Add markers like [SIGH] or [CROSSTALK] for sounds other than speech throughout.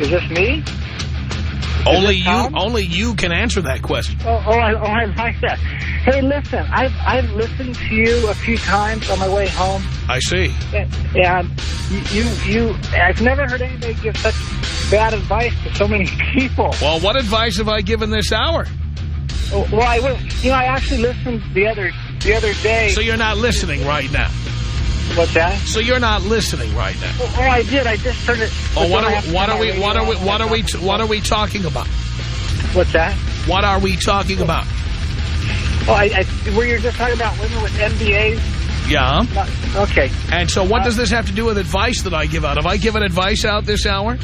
Is this me? Only you, only you can answer that question. Oh, oh, I, oh, I like that. Hey, listen, I've I've listened to you a few times on my way home, I see. and, and you you I've never heard anybody give such bad advice to so many [LAUGHS] people. Well, what advice have I given this hour? Well, I will. You know, I actually listened the other the other day. So you're not listening right now. What's that? So you're not listening right now. Oh, oh, I did. I just turned it. Oh, what Don't are have what are we what are we what are we what are we talking about? What's that? What are we talking about? Oh, I, I, where you're just talking about women with MBAs. Yeah. Not- Okay. And so what uh, does this have to do with advice that I give out? Have I given advice out this hour?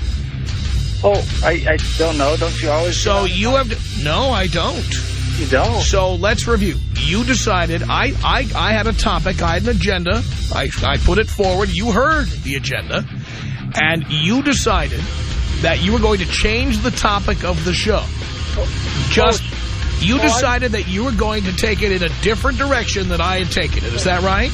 Oh, I, I don't know. Don't you always? So you have to, no, I don't. You don't. So let's review. You decided, I, I, I had a topic, I had an agenda, I, I put it forward, you heard the agenda, and you decided that you were going to change the topic of the show. Just, you Oh, I- decided that you were going to take it in a different direction than I had taken it. Is that right?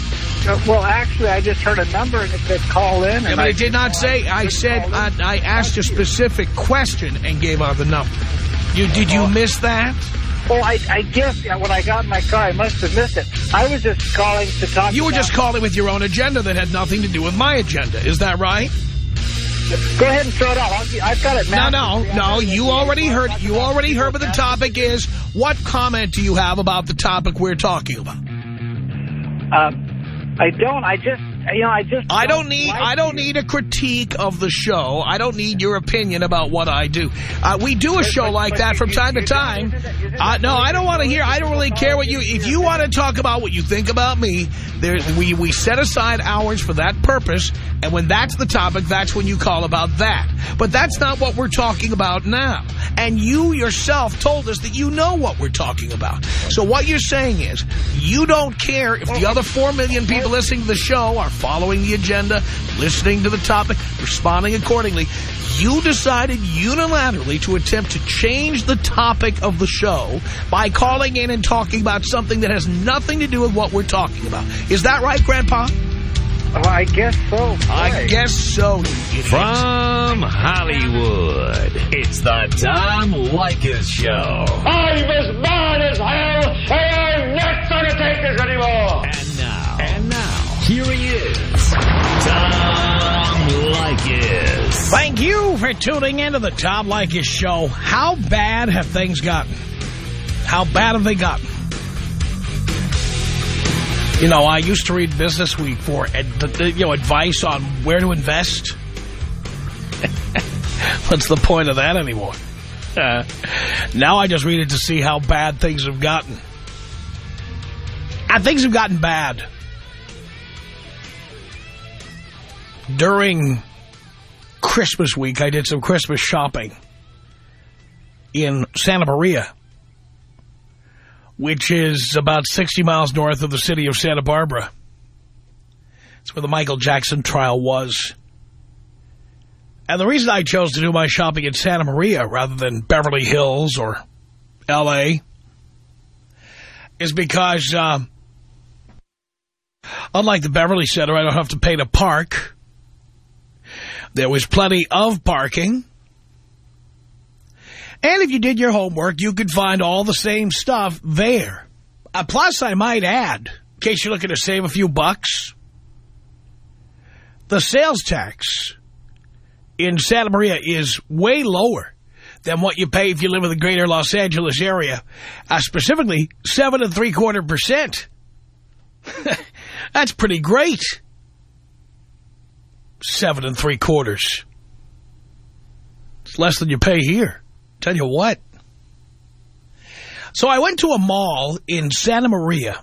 Uh, well, actually, I just heard a number and it said call in. Yeah, and but I it did not say, I said. I, I asked a specific question and gave out the number. You Did you miss that? Well, I, I guess yeah, when I got in my car, I must have missed it. I was just calling to talk. You were just calling with your own agenda that had nothing to do with my agenda. Is that right? Go ahead and throw it out. I'll, I've got it. No, no, no. You already heard. You already heard what the topic is. What comment do you have about the topic we're talking about? Um, I don't. I just, you know, I just. I don't need. like I don't you. need a critique of the show. I don't need your opinion about what I do. Uh, we do a show but- like but that you- from you- time to time. isn't it- isn't it Uh, no, I don't want to hear. I don't really care what you. If you want to talk about what you think about me, there we we set aside hours for that purpose. And when that's the topic, that's when you call about that. But that's not what we're talking about now. And you yourself told us that you know what we're talking about. So what you're saying is you don't care if the other four million people listening to the show are following the agenda, listening to the topic, responding accordingly. You decided unilaterally to attempt to change the topic of the show by calling in and talking about something that has nothing to do with what we're talking about. Is that right, Grandpa? Oh, I guess so. I guess so, you. From Hollywood, it's the Tom Leykis Show. I'm as mad as hell, and I'm not gonna take this anymore. Tuning into the Tom Leykis Show. How bad have things gotten? How bad have they gotten? You know, I used to read Business Week for you know advice on where to invest. [LAUGHS] What's the point of that anymore? Uh, now I just read it to see how bad things have gotten. And things have gotten bad. During Christmas week, I did some Christmas shopping in Santa Maria, which is about 60 miles north of the city of Santa Barbara. It's where the Michael Jackson trial was. And the reason I chose to do my shopping in Santa Maria rather than Beverly Hills or L.A. is because, uh, unlike the Beverly Center, I don't have to pay to park. There was plenty of parking. And if you did your homework, you could find all the same stuff there. Uh, plus, I might add, in case you're looking to save a few bucks, the sales tax in Santa Maria is way lower than what you pay if you live in the greater Los Angeles area. Uh, specifically, seven and three quarter percent. [LAUGHS] That's pretty great. Seven and three quarters. It's less than you pay here. Tell you what. So I went to a mall in Santa Maria,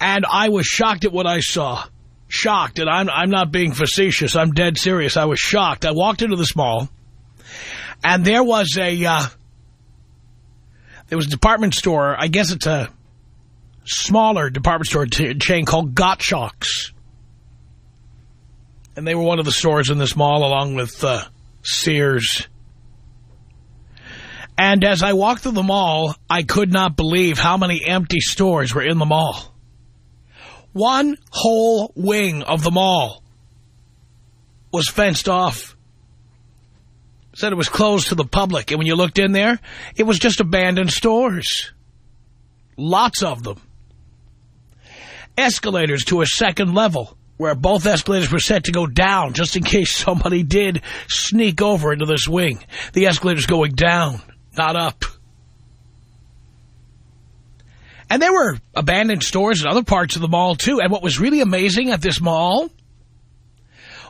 and I was shocked at what I saw. Shocked, and I'm, I'm not being facetious. I'm dead serious. I was shocked. I walked into this mall, and there was a, uh, there was a department store. I guess it's a smaller department store chain called Gottschalk's. And they were one of the stores in this mall along with uh, Sears. And as I walked through the mall, I could not believe how many empty stores were in the mall. One whole wing of the mall was fenced off. said it was closed to the public. And when you looked in there, it was just abandoned stores. Lots of them. Escalators to a second level where both escalators were set to go down just in case somebody did sneak over into this wing. The escalator's going down, not up. And there were abandoned stores in other parts of the mall, too. And what was really amazing at this mall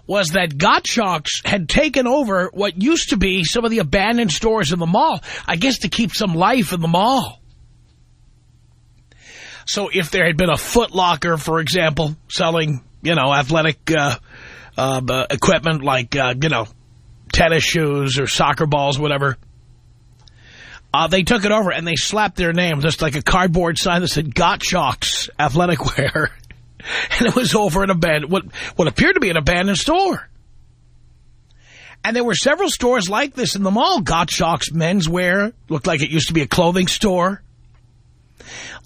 was that Gottschalks had taken over what used to be some of the abandoned stores in the mall, I guess to keep some life in the mall. So if there had been a Foot Locker, for example, selling, you know, athletic uh, uh, equipment like, uh, you know, tennis shoes or soccer balls, whatever, uh, they took it over and they slapped their name, just like a cardboard sign that said Gottschalks Athletic Wear. [LAUGHS] and it was over an abandoned, what, what appeared to be an abandoned store. And there were several stores like this in the mall. Gottschalks Menswear looked like it used to be a clothing store.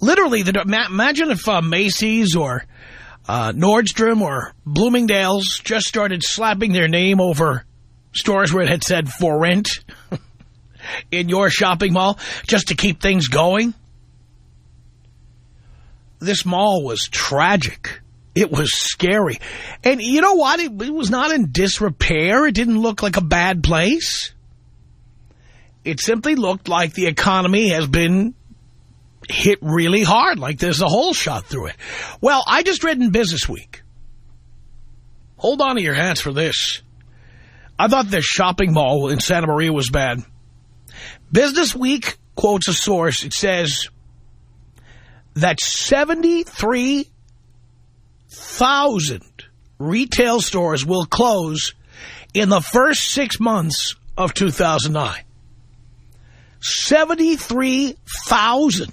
Literally, the, imagine if uh, Macy's or uh, Nordstrom or Bloomingdale's just started slapping their name over stores where it had said for rent. [LAUGHS] in your shopping mall just to keep things going? This mall was tragic. It was scary. And you know what? It, it, was not in disrepair. It didn't look like a bad place. It simply looked like the economy has been hit really hard, like there's a hole shot through it. Well, I just read in Business Week. Hold on to your hats for this. I thought the shopping mall in Santa Maria was bad. Business Week quotes a source. It says that 73,000 retail stores will close in the first six months of 2009. 73,000.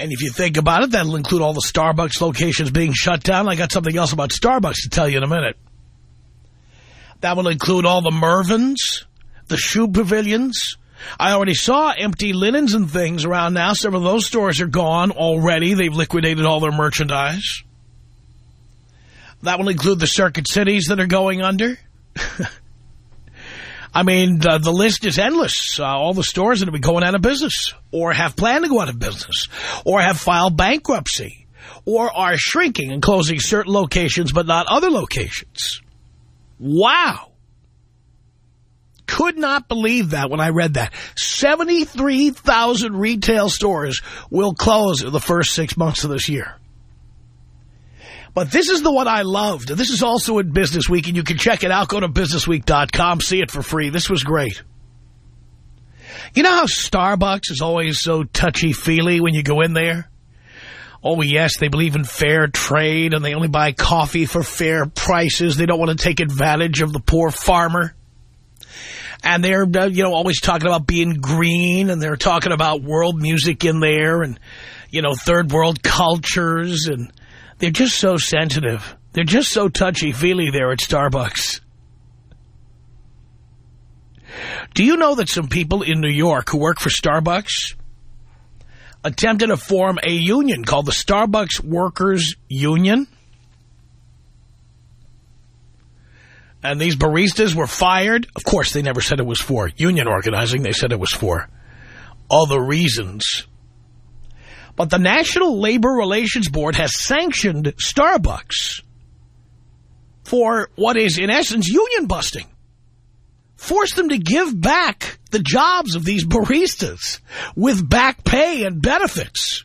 And if you think about it, that'll include all the Starbucks locations being shut down. I got something else about Starbucks to tell you in a minute. That will include all the Mervyns, the shoe pavilions. I already saw empty linens and things around now. Some of those stores are gone already. They've liquidated all their merchandise. That will include the circuit cities that are going under. [LAUGHS] I mean, the, the, list is endless. Uh, all the stores that have been going out of business or have planned to go out of business or have filed bankruptcy or are shrinking and closing certain locations but not other locations. Wow. Could not believe that when I read that. 73,000 retail stores will close in the first six months of this year. But this is the one I loved. This is also in Business Week, and you can check it out. Go to businessweek.com, see it for free. This was great. You know how Starbucks is always so touchy-feely when you go in there? Oh, yes, they believe in fair trade and they only buy coffee for fair prices. They don't want to take advantage of the poor farmer. And they're, uh, you know, always talking about being green and they're talking about world music in there and, you know, third world cultures. And they're just so sensitive. They're just so touchy-feely there at Starbucks. Do you know that some people in New York who work for Starbucks attempted to form a union called the Starbucks Workers Union. And these baristas were fired. Of course, they never said it was for union organizing. They said it was for other reasons. But the National Labor Relations Board has sanctioned Starbucks for what is, in essence, union busting force them to give back the jobs of these baristas with back pay and benefits.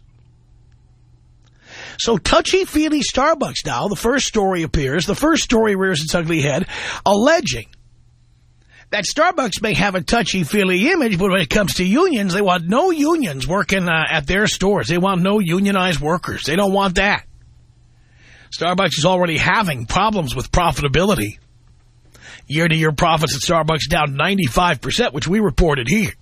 So touchy-feely Starbucks now, the first story appears, the first story rears its ugly head, alleging that Starbucks may have a touchy-feely image, but when it comes to unions, they want no unions working uh, at their stores. They want no unionized workers. They don't want that. Starbucks is already having problems with profitability. Year-to-year -year profits at Starbucks down 95%, which we reported here.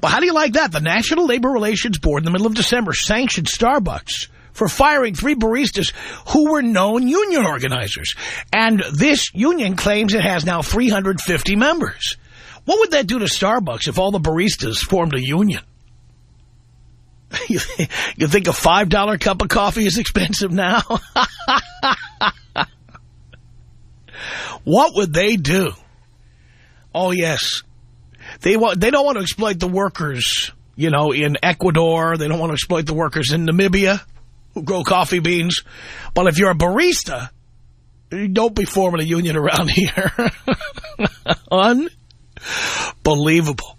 But how do you like that? The National Labor Relations Board in the middle of December sanctioned Starbucks for firing three baristas who were known union organizers. And this union claims it has now 350 members. What would that do to Starbucks if all the baristas formed a union? [LAUGHS] you think a $5 cup of coffee is expensive now? [LAUGHS] What would they do? Oh, yes. They want. They don't want to exploit the workers, you know, in Ecuador. They don't want to exploit the workers in Namibia who grow coffee beans. But if you're a barista, don't be forming a union around [LAUGHS] here. Unbelievable.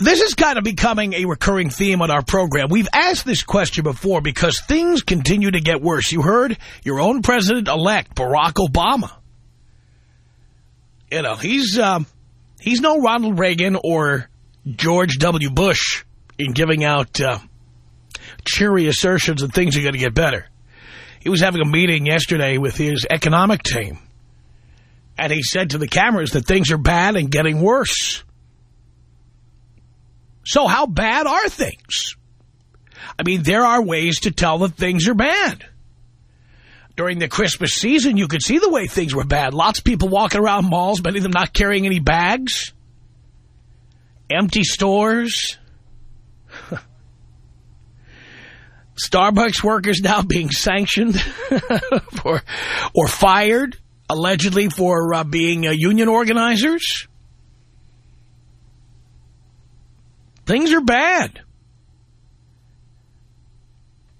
This is kind of becoming a recurring theme on our program. We've asked this question before because things continue to get worse. You heard your own president-elect, Barack Obama. You know, he's um, he's no Ronald Reagan or George W. Bush in giving out uh, cheery assertions that things are going to get better. He was having a meeting yesterday with his economic team, and he said to the cameras that things are bad and getting worse. So how bad are things? I mean, there are ways to tell that things are bad. During the Christmas season, you could see the way things were bad. Lots of people walking around malls, many of them not carrying any bags. Empty stores. Starbucks workers now [LAUGHS] being sanctioned [LAUGHS] for or fired, allegedly for uh, being uh, union organizers. Things are bad.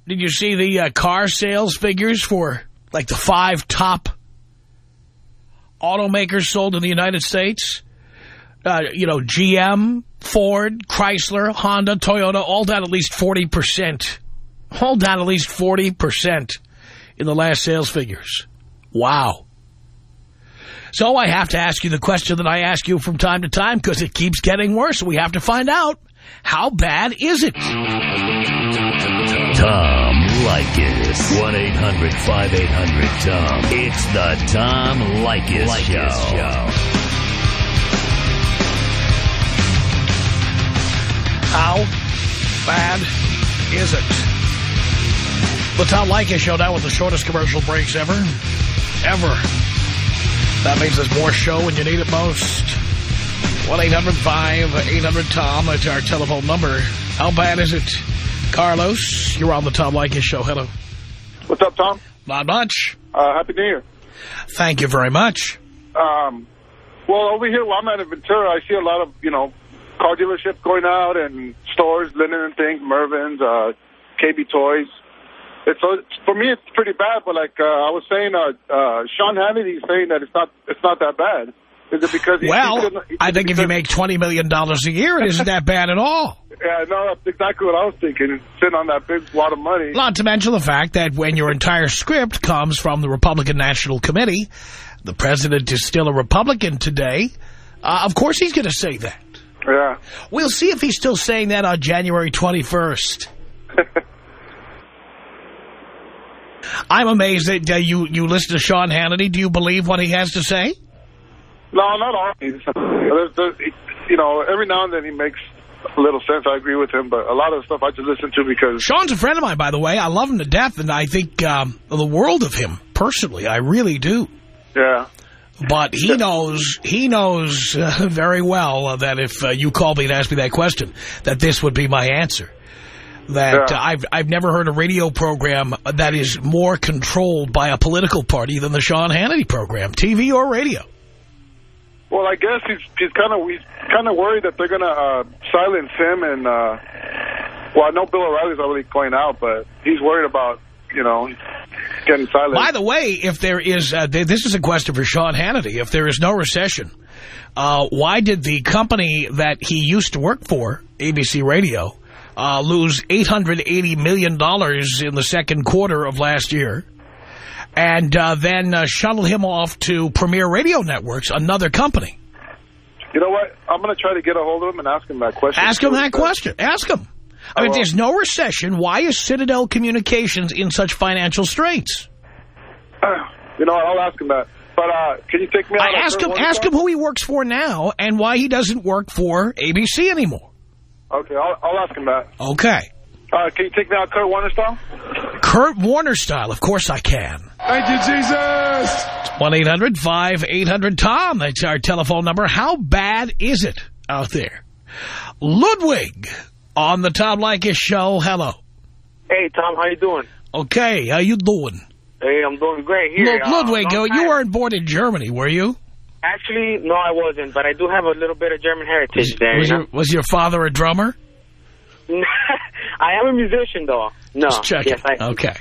Did you see the uh, car sales figures for like the five top automakers sold in the United States? Uh, you know, GM, Ford, Chrysler, Honda, Toyota, all down at least 40%. All down at least 40% in the last sales figures. Wow. So I have to ask you the question that I ask you from time to time because it keeps getting worse. We have to find out how bad is it? Tom Leykis. 1-800-5800-TOM. It's the Tom Leykis, Show. Show. How bad is it? The Tom Leykis Show now with the shortest commercial breaks ever. Ever. That means there's more show when you need it most. 1-800-5800-TOM. That's our telephone number. How bad is it? Carlos, you're on the Tom Leykis Show. Hello. What's up, Tom? Not much. Uh, Happy New Year. Thank you very much. Um, well, over here, where I'm at in Ventura, I see a lot of, you know, car dealerships going out and stores, linen and things, Mervyn's, uh, KB Toys. It's, uh, for me, it's pretty bad, but like uh, I was saying, uh, uh, Sean Hannity's saying that it's not it's not that bad. Is it because he, Well, he, I think if you make $20 million a year, it isn't that bad at all. [LAUGHS] Yeah, no, that's exactly what I was thinking. Sitting on that big wad of money. Not to mention the fact that when your entire script comes from the Republican National Committee, the president is still a Republican today, uh, of course he's going to say that. Yeah. We'll see if he's still saying that on January 21st. I'm amazed that uh, you, you listen to Sean Hannity. Do you believe what he has to say? No, not always. There's, there's, you know, every now and then he makes a little sense. I agree with him, but a lot of the stuff I just listen to because... Sean's a friend of mine, by the way. I love him to death, and I think um, the world of him, personally. I really do. Yeah. But he knows he knows uh, very well uh, that if uh, you called me and asked me that question, that this would be my answer. That Yeah. uh, I've I've never heard a radio program that is more controlled by a political party than the Sean Hannity program, TV or radio. Well, I guess he's he's kind of he's kind of worried that they're gonna uh, silence him, and uh, well, I know Bill O'Reilly's already going out, but he's worried about you know getting silenced. By the way, if there is, uh, th this is a question for Sean Hannity. If there is no recession, uh, why did the company that he used to work for, ABC Radio, uh, lose $880 million in the second quarter of last year? And uh, then uh, shuttle him off to Premier Radio Networks, another company. You know what? I'm gonna try to get a hold of him and ask him that question. Ask him that question. Ask him. I mean, there's no recession, why is Citadel Communications in such financial straits? You know, what? I'll ask him that. But uh, can you take me out? I ask him, ask him who he works for now and why he doesn't work for ABC anymore. Okay, I'll, I'll ask him that. Okay. Uh, can you take me out Kurt Warner style? Kurt Warner style, of course I can. Thank you, Jesus. 1-800-5800-TOM. That's our telephone number. How bad is it out there? Ludwig on the Tom Leykis show. Hello. Hey, Tom, how you doing? Okay, how you doing? Hey, I'm doing great here. Lud- Uh, Ludwig, long you weren't born in Germany, were you? Actually, no, I wasn't, but I do have a little bit of German heritage there. Was you your, was your father a drummer? [LAUGHS] I am a musician, though. No. Just yes. I, Okay.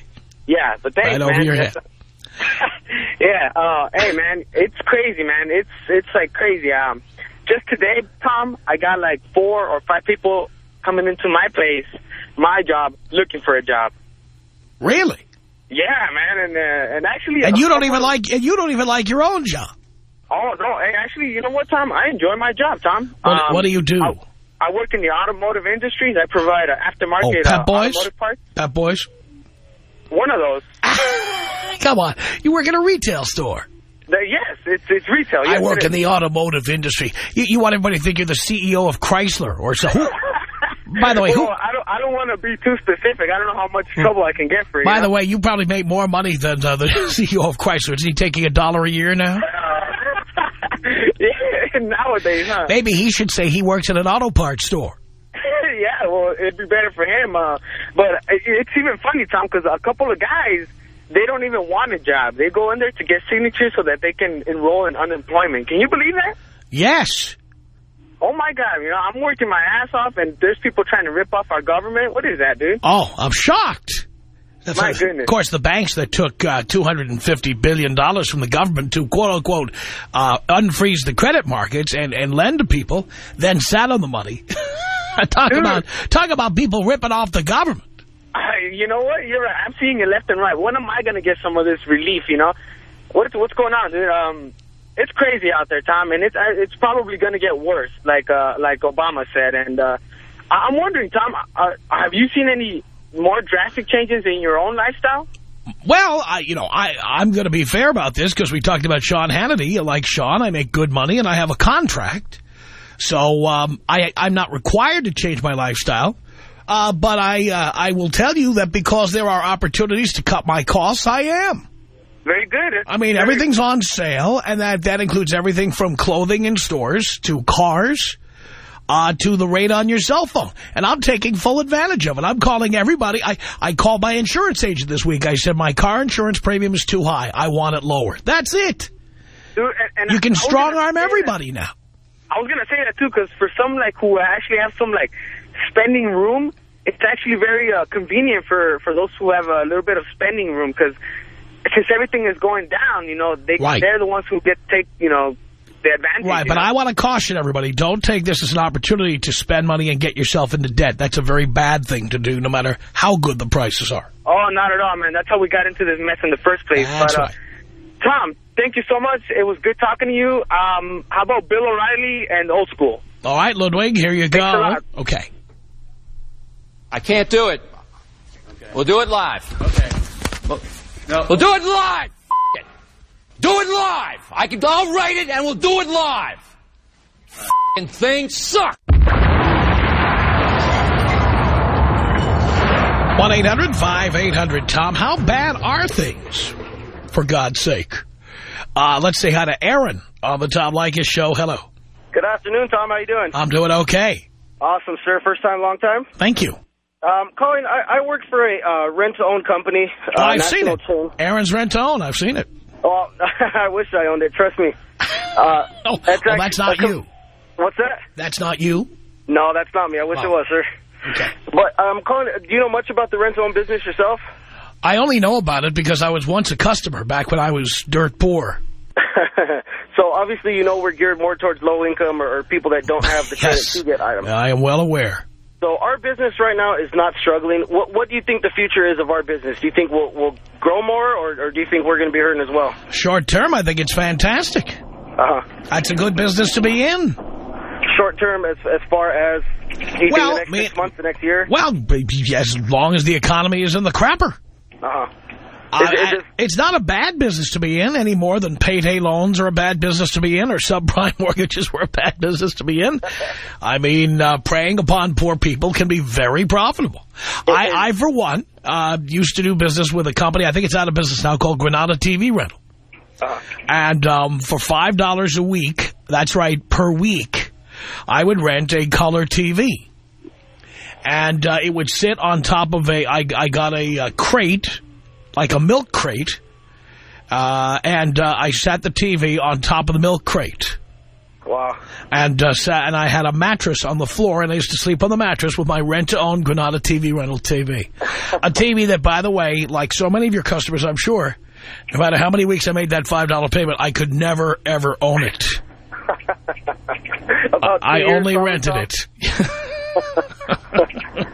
Yeah, but thanks, Right over man. your head. [LAUGHS] yeah. Uh, hey, man, it's crazy, man. It's it's like crazy. Um, just today, Tom, I got like four or five people coming into my place, my job, looking for a job. Really? Yeah, man, and uh, and actually, And you don't even like and you don't even like your own job. Oh no, hey, actually, you know what, Tom? I enjoy my job, Tom. What, Um, what do you do? I, I work in the automotive industry. I provide uh, Oh, aftermarket Pep uh, Boys? automotive parts. Pep Boys? One of those. [LAUGHS] Come on. You work in a retail store. The, yes, it's it's retail. I work in the automotive industry. You, you want everybody to think you're the CEO of Chrysler or so. Who, [LAUGHS] by the way, who? I don't I don't want to be too specific. I don't know how much trouble I can get for you. By the way, you probably make more money than uh, the [LAUGHS] CEO of Chrysler. Is he taking a dollar a year now? Yeah, [LAUGHS] nowadays, huh? Maybe he should say he works at an auto parts store. [LAUGHS] yeah, well, it'd be better for him. Uh, but it's even funny, Tom, because a couple of guys, they don't even want a job. They go in there to get signatures so that they can enroll in unemployment. Can you believe that? Yes. Oh, my God. You know, I'm working my ass off, and there's people trying to rip off our government. What is that, dude? Oh, I'm shocked. That's My goodness. Of course, the banks that took uh, $250 billion from the government to, quote-unquote, uh, unfreeze the credit markets and, and lend to people, then sat on the money. [LAUGHS] talk, Dude. about, talk about people ripping off the government. You know what? You're right. I'm seeing it left and right. When am I going to get some of this relief, you know? What's, what's going on, dude? Um, it's crazy out there, Tom, and it's it's probably going to get worse, like uh, like Obama said. And uh, I- I'm wondering, Tom, uh, have you seen any more drastic changes in your own lifestyle? Well, I, you know, I, I'm going to be fair about this because we talked about Sean Hannity. Like Sean, I make good money and I have a contract. So um, I, I'm not required to change my lifestyle. Uh, but I, uh, I will tell you that because there are opportunities to cut my costs, I am. Very good. It's I mean, very- everything's on sale, and that, that includes everything from clothing in stores to cars uh, to the rate on your cell phone. And I'm taking full advantage of it. I'm calling everybody. I, I called my insurance agent this week. I said, my car insurance premium is too high. I want it lower. That's it. Dude, and, and You can strong-arm that. everybody now. I was gonna say that too, because for some like who actually have some like spending room, it's actually very uh, convenient for for those who have a little bit of spending room, because since everything is going down, you know, they Right. they're the ones who get take you know the advantage. Right, but know? I want to caution everybody. Don't take this as an opportunity to spend money and get yourself into debt. That's a very bad thing to do, no matter how good the prices are. Oh, not at all, man. That's how we got into this mess in the first place. That's but, uh, right. Tom, thank you so much. It was good talking to you. Um, how about Bill O'Reilly and Old School? All right, Ludwig, here you go. a lot. Okay. I can't do it. We'll do it live. Okay. We'll, we'll do it live. F- it. Do it live. I can. I'll write it and we'll do it live. F***ing thing sucks. 1-800-5800-TOM. How bad are things, for God's sake? Uh, let's say hi to Aaron on the Tom Leykis show. Hello. Good afternoon, Tom. How you doing? I'm doing okay. Awesome, sir. First time, long time. Thank you. Um, Colin, I, I work for a uh, rent-to-own company. Uh, I've seen it. chain. Aaron's rent-to-own. I've seen it. Well, [LAUGHS] I wish I owned it. Trust me. [LAUGHS] Uh, Oh, that's well, actually- that's not that's- you. What's that? That's not you. No, that's not me. I wish Oh. it was, sir. Okay. But, um, Colin, do you know much about the rent-to-own business yourself? I only know about it because I was once a customer back when I was dirt poor. [LAUGHS] so, obviously, you know we're geared more towards low-income or, or people that don't have the Yes. to get items. I am well aware. So our business right now is not struggling. What, what do you think the future is of our business? Do you think we'll, we'll grow more, or, or do you think we're going to be hurting as well? Short term, I think it's fantastic. Uh-huh. That's a good business to be in. Short term, as as far as Well, the next me- six months, the next year? Well, as long as the economy is in the crapper. Uh-huh. Uh, Is it- it- it's not a bad business to be in any more than payday loans are a bad business to be in or subprime [LAUGHS] mortgages were a bad business to be in. I mean, uh, preying upon poor people can be very profitable. I, I for one, uh, used to do business with a company, I think it's out of business now, called Granada TV Rental. Uh-huh. And um, for $5 a week, that's right, per week, I would rent a color TV. And uh, it would sit on top of a, I, I got a, uh crate, like a milk crate, Uh, and uh, I sat the TV on top of the milk crate. Wow. And uh, sat, and I had a mattress on the floor, and I used to sleep on the mattress with my rent-to-own Granada TV rental TV. [LAUGHS] a TV that, by the way, like so many of your customers, I'm sure, no matter how many weeks I made that $5 payment, I could never, ever own it. [LAUGHS] I only rented it. [LAUGHS] [LAUGHS]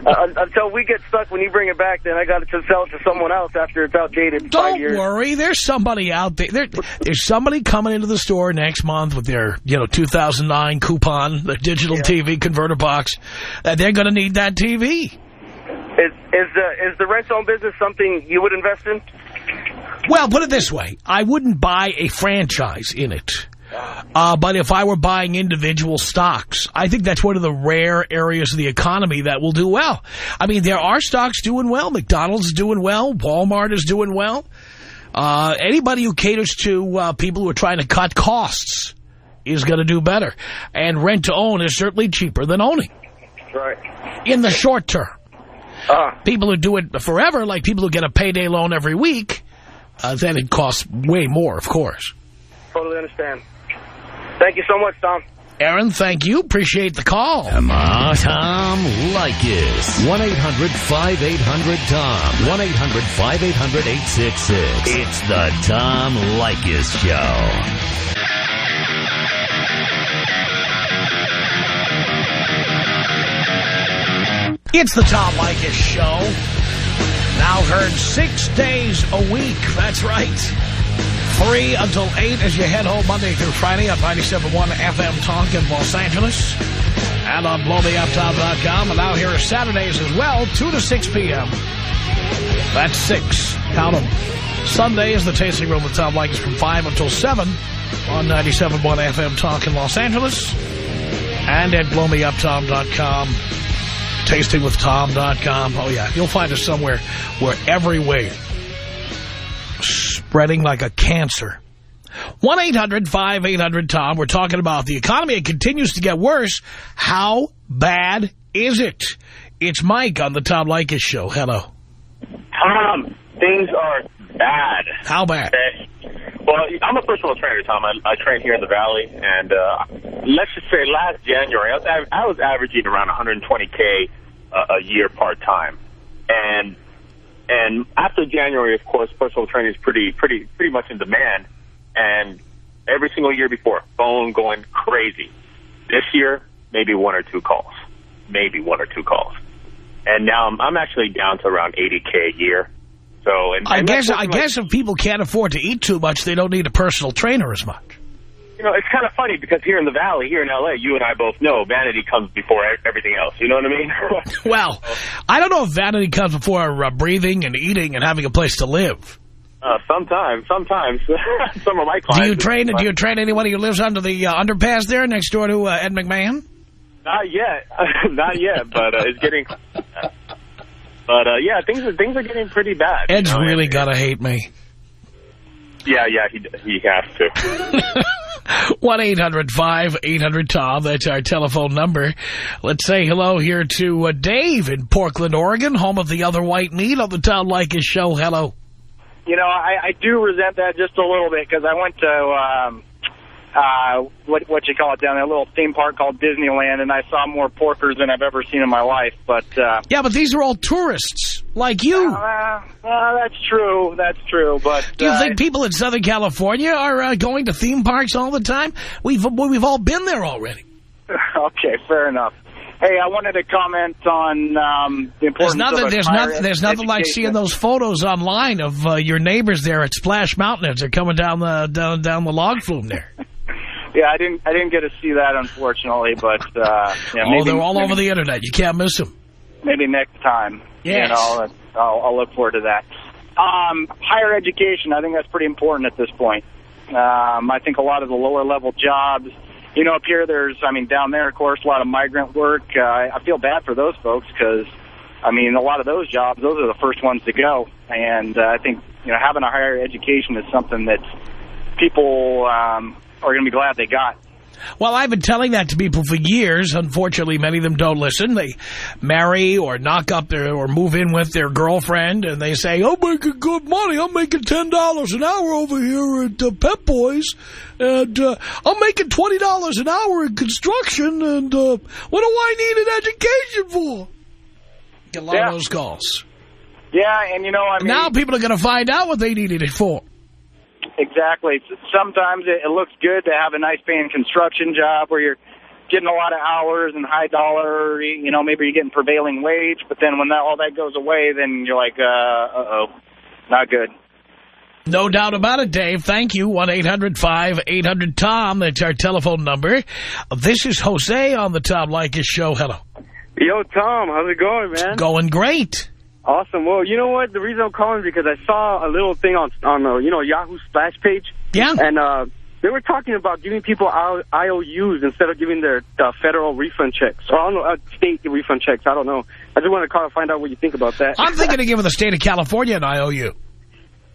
Uh, until we get stuck when you bring it back, then I got to sell it to someone else after it's outdated Don't years. worry. There's somebody out there. there. There's somebody coming into the store next month with their, you know, 2009 coupon, the digital TV converter box. Uh, they're going to need that TV. Is is the is the rent-own business something you would invest in? Well, put it this way. I wouldn't buy a franchise in it. Uh, but if I were buying individual stocks, I think that's one of the rare areas of the economy that will do well. I mean, there are stocks doing well. McDonald's is doing well. Walmart is doing well. Uh, anybody who caters to uh, people who are trying to cut costs is going to do better. And rent to own is certainly cheaper than owning Right. in the short term. Uh, People who do it forever, like people who get a payday loan every week, uh, then it costs way more, of course. totally understand. Thank you so much, Tom. Aaron, thank you. Appreciate the call. Come on, Tom Leykis. 1-800-5800-TOM. 1-800-5800-866. It's the Tom Leykis Show. It's the Tom Leykis Show. Now heard six days a week. That's right. Three until eight as you head home Monday through Friday on 97.1 FM Talk in Los Angeles. And on blowmeuptom.com. And now here are Saturdays as well, 2 to 6 p.m. That's 6. Count them. Sunday is the Tasting Room with Tom Leykis from 5 until 7 on 97.1 FM Talk in Los Angeles. And at blowmeuptom.com tastingwithtom.com. Oh, yeah. You'll find us somewhere where every way spreading like a cancer. 1-800-5800-TOM. We're talking about the economy. It continues to get worse. How bad is it? It's Mike on the Tom Leykis Show. Hello. Tom, things are bad. How bad? Okay. Well, I'm a personal trainer, Tom. I, I train here in the Valley, and uh, let's just say last January, I was, I was averaging around 120k uh, year part time, and and after January, of course, personal training is pretty pretty pretty much in demand, and every single year before, phone going crazy. This year, maybe one or two calls, maybe one or two calls, and now I'm, I'm actually down to around 80k a year. So, and, I and guess I like- guess if people can't afford to eat too much, they don't need a personal trainer as much. You know, it's kind of funny because here in the Valley, here in L.A., you and I both know vanity comes before everything else. You know what I mean? [LAUGHS] Well, I don't know if vanity comes before uh, breathing and eating and having a place to live. uh, sometimes, sometimes, [LAUGHS] some of my clients. Do you train? Do you train anybody who lives under the uh, underpass there next door to uh, Ed McMahon? Not yet, [LAUGHS] not yet, but uh, it's getting. But uh, yeah, things are things are getting pretty bad. you Ed's know, really gotta hate me. Yeah, yeah, he he has to. One eight hundred five eight hundred Tom. That's our telephone number. Let's say hello here to uh, Dave in Portland, Oregon, home of the other white meat on the Tom Leykis show. Hello. You know, I, I do resent that just a little bit because I went to um, uh, what what you call it down there, a little theme park called Disneyland, and I saw more porkers than I've ever seen in my life. But uh, Yeah, but these are all tourists like you. uh, that's true, that's true. But Do you uh, think people in Southern California are uh, going to theme parks all the time? We've we've all been there already. [LAUGHS] okay, fair enough. Hey, I wanted to comment on um, the There's importance nothing. of a There's nothing. There's nothing like seeing those photos online of uh, your neighbors there at Splash Mountain as they're coming down the down down the log flume there. [LAUGHS] Yeah, I didn't. I didn't get to see that, unfortunately. But uh, yeah, oh, maybe, they're all maybe, over the internet. You can't miss them. maybe next time. Yes. You know, I'll, I'll look forward to that. Um, higher education, I think that's pretty important at this point. Um, I think a lot of the lower level jobs, you know, up here there's, I mean, down there, of course, a lot of migrant work. Uh, I feel bad for those folks because, I mean, a lot of those jobs, those are the first ones to go. And uh, I think, you know, having a higher education is something that people um, are going to be glad they got. Well, I've been telling that to people for years. Unfortunately, many of them don't listen. They marry or knock up their or move in with their girlfriend, and they say, I'm making good money. I'm making $10 an hour over here at uh, Pep Boys, and uh, I'm making $20 an hour in construction, and uh, what do I need an education for? Get a lot Yeah. of those calls. Yeah, and you know, I mean, Now people are going to find out what they needed it for. Exactly. Sometimes it, it looks good to have a nice paying construction job where you're getting a lot of hours and high dollar, you know, maybe you're getting prevailing wage, but then when that, all that goes away, then you're like, uh, uh-oh, not good. No doubt about it, Dave. Thank you. 1-800-5800-TOM. That's our telephone number. This is Jose on the Tom Leykis Show. Hello. Yo, Tom, how's it going, man? Going great. Awesome. Well, you know what? The reason I'm calling is because I saw a little thing on, on uh, you know, Yahoo splash page. Yeah. And uh, they were talking about giving people I- IOUs instead of giving their uh, federal refund checks. Or, I don't know, uh, state refund checks. I don't know. I just wanted to call and find out what you think about that. I'm thinking of giving the state of California an IOU.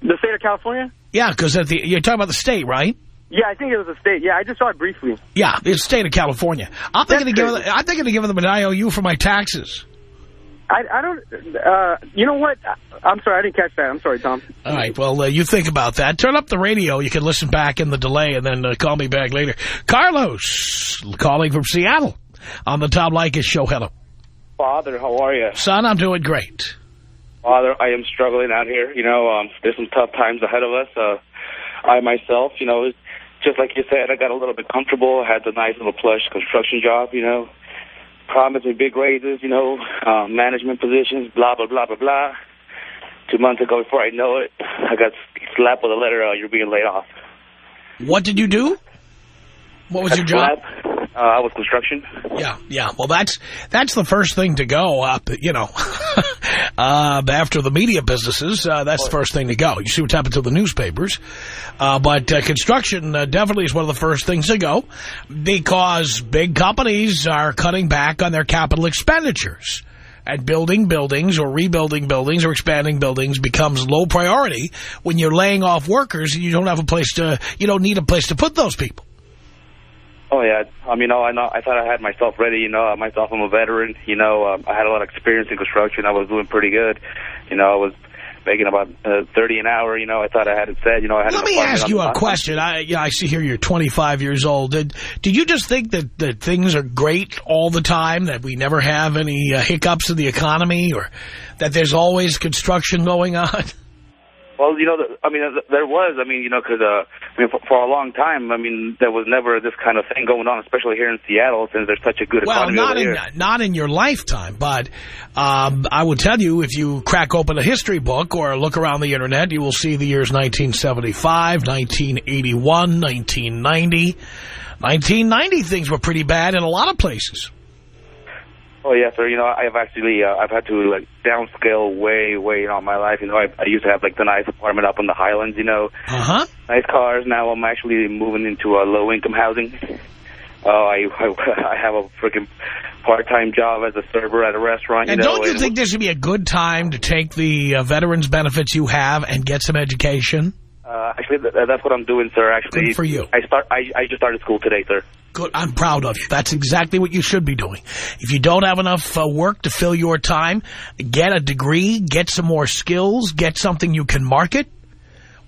The state of California? Yeah, because you're talking about the state, right? Yeah, I think it was a state. Yeah, I just saw it briefly. Yeah, it's the state of California. I'm thinking of giving. I'm thinking of giving them an IOU for my taxes. I, I don't, uh, you know what? I- I'm sorry, I didn't catch that. I'm sorry, Tom. All right. Well, uh, you think about that. Turn up the radio. You can listen back in the delay and then uh, call me back later. Carlos, calling from Seattle on the Tom Leykis Show. Hello, Father, how are you? son. I'm doing great. Father, I am struggling out here. You know, um, there's some tough times ahead of us. Uh, I myself, you know, just like you said, I got a little bit comfortable. Had the nice little plush construction job, you know. Promised me big raises, you know, uh, management positions, blah, blah, blah, blah, blah. Two months ago, before I know it, I got slapped with a letter, uh, you're being laid off. What did you do? What was your job? Uh, I was construction. Yeah, yeah. Well, that's that's the first thing to go up. You know, [LAUGHS] uh, after the media businesses, uh, that's the first thing to go. You see what's happened to the newspapers, uh, but uh, construction uh, definitely is one of the first things to go because big companies are cutting back on their capital expenditures. And building buildings or rebuilding buildings or expanding buildings becomes low priority when you're laying off workers and you don't have a place to, you don't need a place to put those people. Oh yeah, I mean, oh, I know. I thought I had myself ready. You know, myself, I'm a veteran. You know, um, I had a lot of experience in construction. I was doing pretty good. You know, I was making about uh, 30 an hour. You know, I thought I had it set. You know, I had. Let me ask you a question. I, yeah, I see here you're 25 years old. Did, did you just think that, that things are great all the time, that we never have any uh, hiccups in the economy, or that there's always construction going on? [LAUGHS] Well, you know, I mean, there was. I mean, you know, because uh, I mean, for, for a long time, I mean, there was never this kind of thing going on, especially here in Seattle, since there's such a good Well, economy not in here. not in your lifetime, but um, I will tell you, if you crack open a history book or look around the Internet, you will see the years 1975, 1981, 1990. 1990, things were pretty bad in a lot of places. Oh yeah, sir. You know, I've actually uh, I've had to like downscale way, way in all my life. You know, I, I used to have like the nice apartment up in the Highlands. You know, Uh-huh. nice cars. Now I'm actually moving into a low income housing. Oh, I, I [LAUGHS] I have a freaking part time job as a server at a restaurant. You And know, don't you and- think this would be a good time to take the uh, veterans benefits you have and get some education? Uh, actually, th that's what I'm doing, sir. Actually, Good for you. I start. I, I just started school today, sir. Good. I'm proud of you. That's exactly what you should be doing. If you don't have enough uh, work to fill your time, get a degree, get some more skills, get something you can market.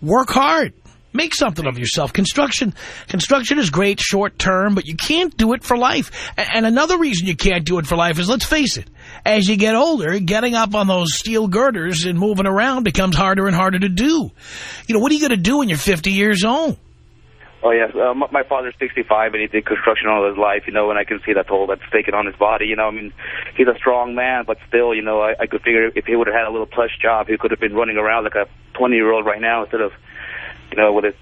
Work hard. Make something of yourself. Construction construction is great short term, but you can't do it for life. And another reason you can't do it for life is, let's face it, as you get older, getting up on those steel girders and moving around becomes harder and harder to do. You know, what are you going to do when you're 50 years old? Oh yes, uh, my, my father's 65 and he did construction all his life, you know, and I can see that toll that's taken on his body. You know, I mean, he's a strong man, but still, you know, I, I could figure if he would have had a little plush job, he could have been running around like a 20 year old right now instead of, you know, with his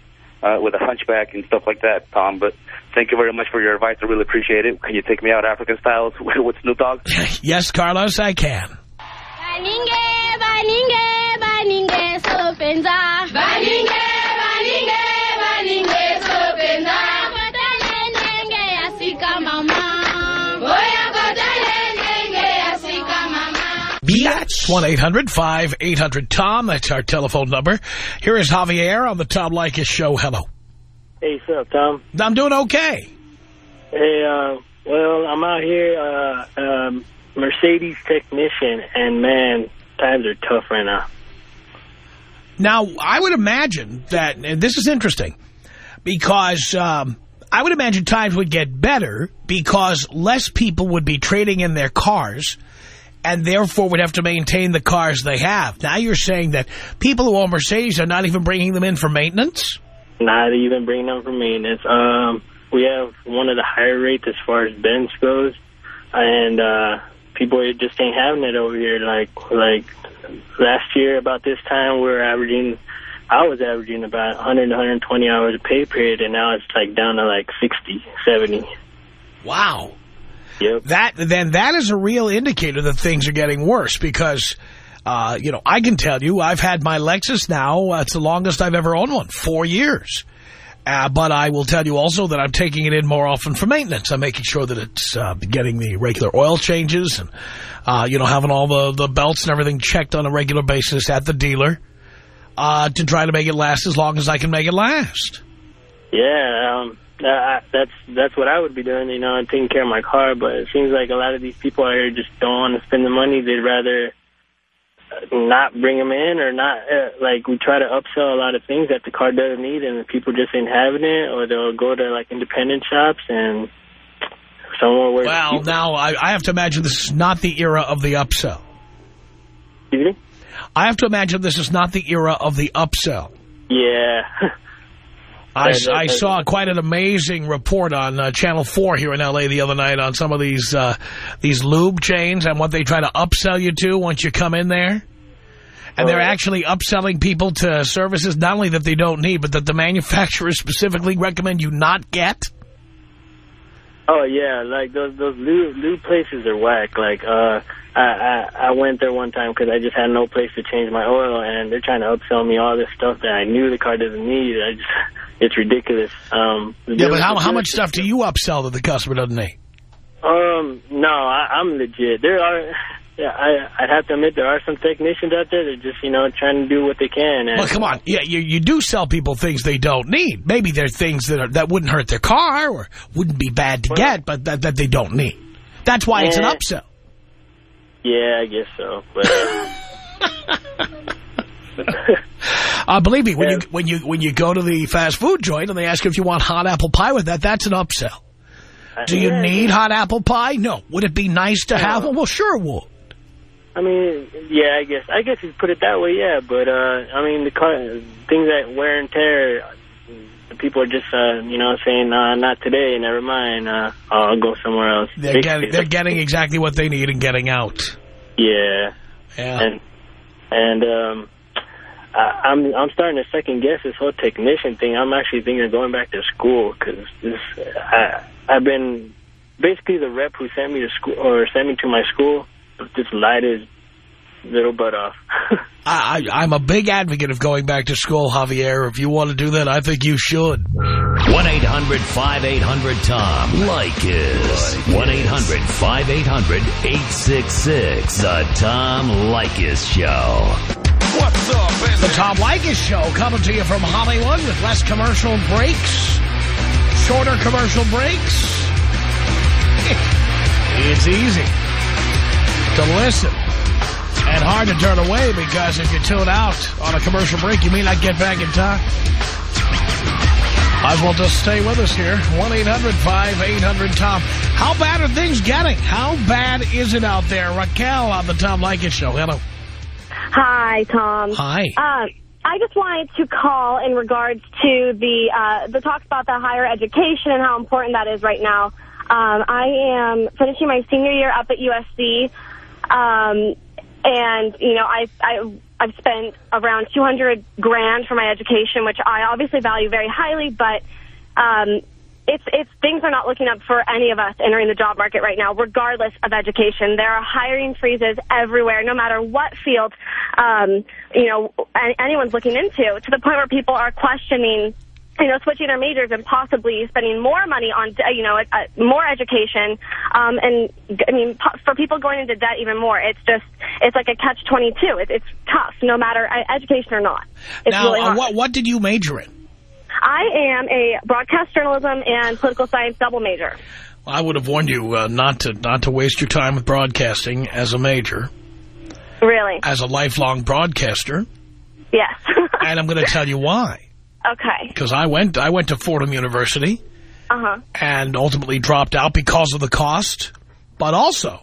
uh, with a hunchback and stuff like that, Tom. But thank you very much for your advice. I really appreciate it. Can you take me out African style with, [LAUGHS] with Snoop Dogg? [LAUGHS] Yes, Carlos, I can. Baninge, baninge, baninge, sopenza. Baninge, baninge, baninge, 1-800-5800-TOM. That's our telephone number. Here is Javier on the Tom Leykis Show. Hello. Hey, what's up, Tom? I'm doing okay. Hey, uh, well, I'm out here, uh, um, Mercedes technician, and man, times are tough right now. Now, I would imagine that, and this is interesting, because um, I would imagine times would get better because less people would be trading in their cars and therefore would have to maintain the cars they have. Now you're saying that people who own Mercedes are not even bringing them in for maintenance? Not even bringing them for maintenance. Um, we have one of the higher rates as far as Benz goes, and uh, people just ain't having it over here. Like like last year about this time, we were averaging, I was averaging about 100 120 hours of pay period, and now it's like down to like 60, 70. Wow. Yep. That then that is a real indicator that things are getting worse because. Uh, you know, I can tell you I've had my Lexus now. Uh, it's the longest I've ever owned one, four years. Uh, but I will tell you also that I'm taking it in more often for maintenance. I'm making sure that it's uh, getting the regular oil changes and, uh, you know, having all the, the belts and everything checked on a regular basis at the dealer uh, to try to make it last as long as I can make it last. Yeah, um, that, that's that's what I would be doing, you know, and taking care of my car. But it seems like a lot of these people out here just don't want to spend the money. They'd rather not bring them in or not, uh, like we try to upsell a lot of things that the car doesn't need and the people just ain't having it or they'll go to like independent shops and somewhere where... Well, now I, I have to imagine this is not the era of the upsell. Excuse me? I have to imagine this is not the era of the upsell. Yeah. [LAUGHS] I, I saw quite an amazing report on uh, Channel 4 here in L.A. the other night on some of these uh, these lube chains and what they try to upsell you to once you come in there. And they're actually upselling people to services not only that they don't need, but that the manufacturers [LAUGHS] specifically recommend you not get. Oh, yeah, like those those new lube places are whack. Like, uh, I, I, I went there one time because I just had no place to change my oil, and they're trying to upsell me all this stuff that I knew the car doesn't need. I just, [LAUGHS] it's ridiculous. Um, Yeah, but how, how much stuff do you upsell that the customer doesn't need? Um, no, I, I'm legit. There are, yeah, I, I'd have to admit there are some technicians out there that just, you know, trying to do what they can. And, Well, come on. Yeah, you, you do sell people things they don't need. Maybe they're things that are, that wouldn't hurt their car or wouldn't be bad to get, but that, that they don't need. That's why it's an upsell. Yeah, I guess so. But, Uh, [LAUGHS] believe me, when you when you when you go to the fast food joint and they ask you if you want hot apple pie with that, that's an upsell. Do you need hot apple pie? No. Would it be nice to have one? Well, sure it would. I mean, yeah, I guess, I guess you put it that way, yeah. But, uh, I mean, the car, things that wear and tear, the people are just, uh, you know, saying, uh, not today, never mind, uh, I'll go somewhere else. They're getting they're getting exactly what they need and getting out. Yeah. Yeah. And and um I, I'm I'm starting to second guess this whole technician thing. I'm actually thinking of going back to school because I I've been basically the rep who sent me to school or sent me to my school just lied his little butt off. [LAUGHS] I, I I'm a big advocate of going back to school, Javier. If you want to do that, I think you should. 1-800-5800-TOM. Leykis. 1-800-5800-866. The Tom Leykis Show. What's up, The Tom Leykis Show coming to you from Hollywood with less commercial breaks, shorter commercial breaks. [LAUGHS] It's easy to listen and hard to turn away because if you tune out on a commercial break, you may not get back in time. Might as well just stay with us here. 1-800-5800-TOM. How bad are things getting? How bad is it out there? Raquel on the Tom Leykis Show. Hello. Hi, Tom. Hi. Uh, I just wanted to call in regards to the uh, the talks about the higher education and how important that is right now. Um, I am finishing my senior year up at USC, um, and you know I I I've spent around 200 grand for my education, which I obviously value very highly, but um, it's it's things are not looking up for any of us entering the job market right now, regardless of education. There are hiring freezes everywhere, no matter what field um, you know anyone's looking into, to the point where people are questioning. You know, switching their majors and possibly spending more money on, you know, uh, more education, um, and I mean, for people going into debt even more, it's just, it's like a catch-22. It, it's tough, no matter uh, education or not. It's now, really uh, what, what did you major in? I am a broadcast journalism and political science double major. I would have warned you uh, not to not to waste your time with broadcasting as a major, Really? as a lifelong broadcaster, Yes. [LAUGHS] and I'm going to tell you why. Okay. Because I went I went to Fordham University Uh-huh. and ultimately dropped out because of the cost, but also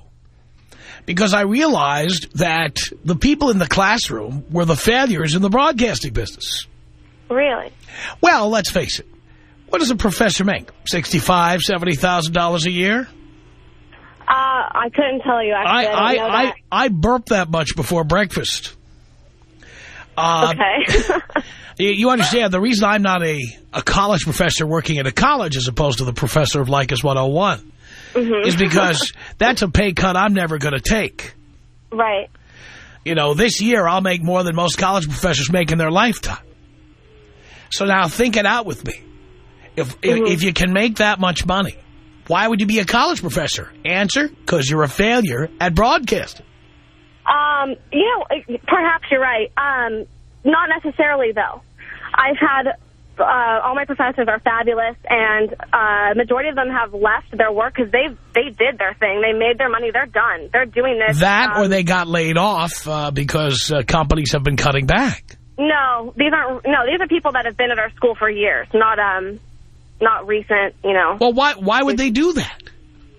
because I realized that the people in the classroom were the failures in the broadcasting business. Really? Well, let's face it. What does a professor make? Sixty-five, seventy thousand dollars a year? Uh, I couldn't tell you, I actually. I, I I, that. I burp that much before breakfast. Uh, okay. [LAUGHS] You understand, the reason I'm not a, a college professor working at a college as opposed to the professor of Leykis 101 Mhm. is because [LAUGHS] that's a pay cut I'm never going to take. Right. You know, this year I'll make more than most college professors make in their lifetime. So now think it out with me. If, if, if you can make that much money, why would you be a college professor? Answer, because you're a failure at broadcasting. Um, you know, perhaps you're right. Um, not necessarily, though. I've had, uh, all my professors are fabulous, and uh, majority of them have left their work because they they did their thing. They made their money. They're done. They're doing this. That um, or they got laid off uh, because uh, companies have been cutting back. No, these aren't. No, these are people that have been at our school for years, not um, not recent. You know. Well, why why would they do that?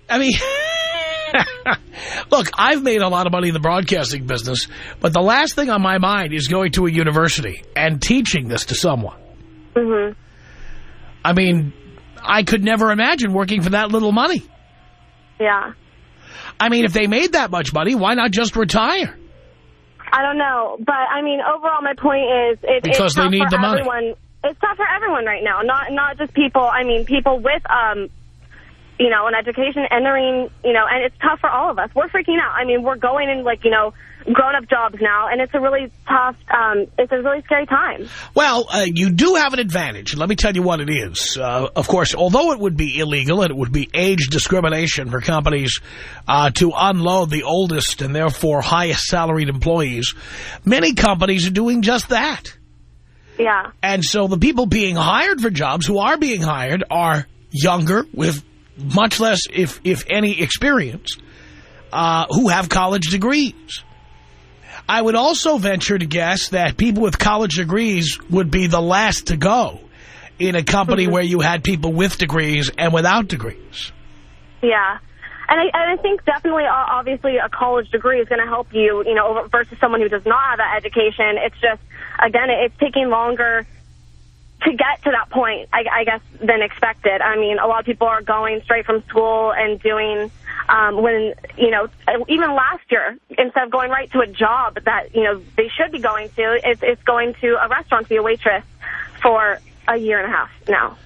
I mean, [LAUGHS] [LAUGHS] look, I've made a lot of money in the broadcasting business, but the last thing on my mind is going to a university and teaching this to someone. Mhm. I mean, I could never imagine working for that little money. Yeah. I mean, if they made that much money, why not just retire? I don't know, but I mean, overall, my point is it, Because it's they need for the money. It's tough for everyone right now, not not just people. I mean, people with um, you know, an education entering, you know, and it's tough for all of us. We're freaking out. I mean, we're going in like you know, grown up jobs now, and it's a really tough. Um, it's a really scary time. Well, uh, you do have an advantage. Let me tell you what it is. Uh, of course, although it would be illegal and it would be age discrimination for companies uh, to unload the oldest and therefore highest salaried employees, many companies are doing just that. Yeah. And so the people being hired for jobs who are being hired are younger with much less, if, if any, experience, uh, who have college degrees. I would also venture to guess that people with college degrees would be the last to go in a company where you had people with degrees and without degrees. Yeah. And I, and I think definitely, obviously, a college degree is going to help you, you know, versus someone who does not have that education. It's just, again, it's taking longer to get to that point, I, I guess, than expected. I mean, a lot of people are going straight from school and doing, um, when, you know, even last year, instead of going right to a job that, you know, they should be going to, it's, it's going to a restaurant to be a waitress for a year and a half now.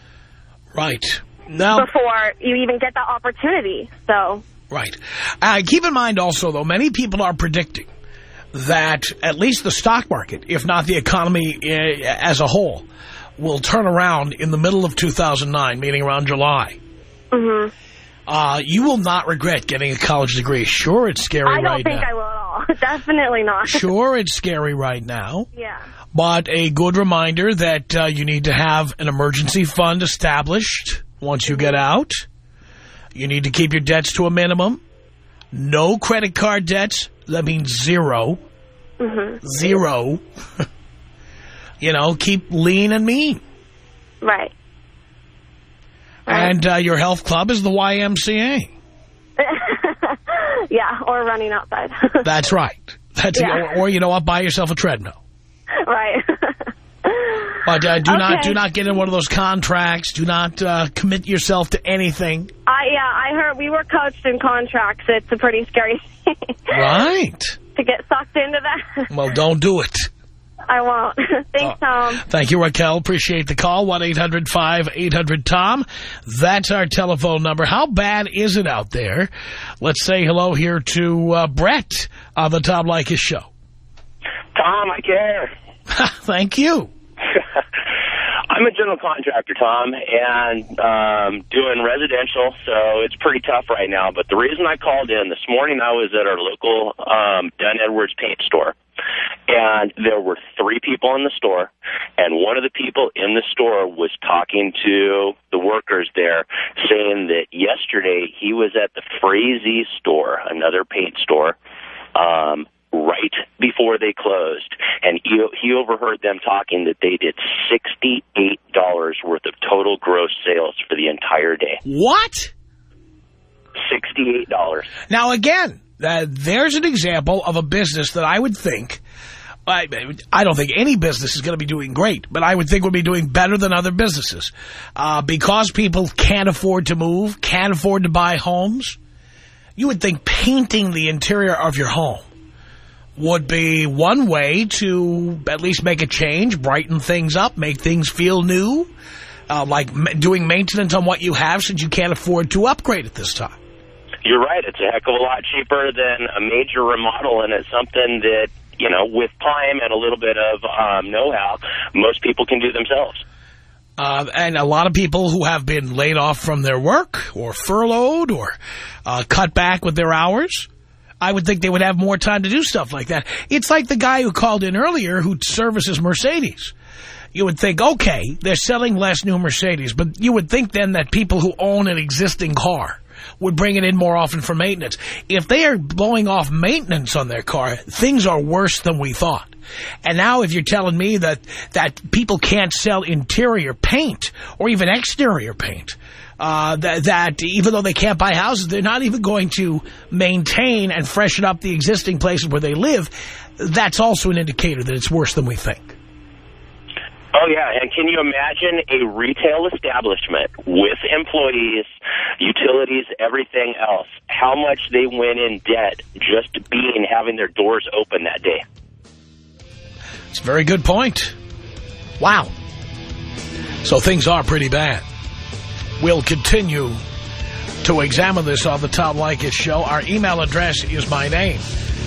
Right. Now, Before you even get that opportunity. So, Right. Uh, keep in mind also, though, many people are predicting that at least the stock market, if not the economy uh, as a whole, will turn around in the middle of 2009, meaning around July. hmm Uh, you will not regret getting a college degree. Sure, it's scary I don't think now. I will at all. [LAUGHS] Definitely not. Sure, it's scary right now. Yeah. But a good reminder that uh, you need to have an emergency fund established once you get out. You need to keep your debts to a minimum. No credit card debts. That means zero. hmm Zero. [LAUGHS] you know, keep lean and mean. Right. And uh, your health club is the YMCA. [LAUGHS] yeah, or running outside. [LAUGHS] That's right. That's Yeah. or, or, you know what, buy yourself a treadmill. right. [LAUGHS] But uh, do not do not get in one of those contracts. Do not uh, commit yourself to anything. I yeah, I heard we were coached in contracts. It's a pretty scary thing Right. to get sucked into that. Well, don't do it. I won't. [LAUGHS] Thanks, Tom. Thank you, Raquel. Appreciate the call. 1-800-5800-TOM. That's our telephone number. How bad is it out there? Let's say hello here to uh, Brett on the Tom Leykis show. Tom, I care. [LAUGHS] Thank you. [LAUGHS] I'm a general contractor, Tom, and um, doing residential, so it's pretty tough right now. But the reason I called in this morning, I was at our local um, Dunn Edwards paint store, And there were three people in the store, and one of the people in the store was talking to the workers there, saying that yesterday he was at the Frazee store, another paint store, um, right before they closed, and he, he overheard them talking that they did $68 worth of total gross sales for the entire day. What? $68. Now, again, uh, there's an example of a business that I would think, I, I don't think any business is going to be doing great, but I would think would be doing better than other businesses. Uh, because people can't afford to move, can't afford to buy homes, you would think painting the interior of your home would be one way to at least make a change, brighten things up, make things feel new, uh, like doing maintenance on what you have since you can't afford to upgrade at this time. You're right. It's a heck of a lot cheaper than a major remodel, and it's something that, you know, with time and a little bit of um, know-how, most people can do themselves. Uh, and a lot of people who have been laid off from their work or furloughed or uh, cut back with their hours, I would think they would have more time to do stuff like that. It's like the guy who called in earlier who services Mercedes. You would think, okay, they're selling less new Mercedes, but you would think then that people who own an existing car would bring it in more often for maintenance. If they are blowing off maintenance on their car, things are worse than we thought. And now if you're telling me that, that people can't sell interior paint or even exterior paint, uh, that, that even though they can't buy houses, they're not even going to maintain and freshen up the existing places where they live, that's also an indicator that it's worse than we think. Oh, yeah, and can you imagine a retail establishment with employees, utilities, everything else, how much they went in debt just being, having their doors open that day? It's a very good point. Wow. So things are pretty bad. We'll continue to examine this on the Tom Leykis show. Our email address is my name.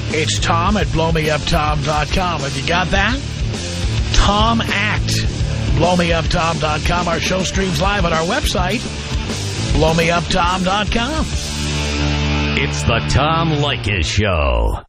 It's tom at blowmeuptom.com. Have you got that? Tom at blowmeuptom.com. Our show streams live on our website, blowmeuptom.com. It's the Tom Leykis Show.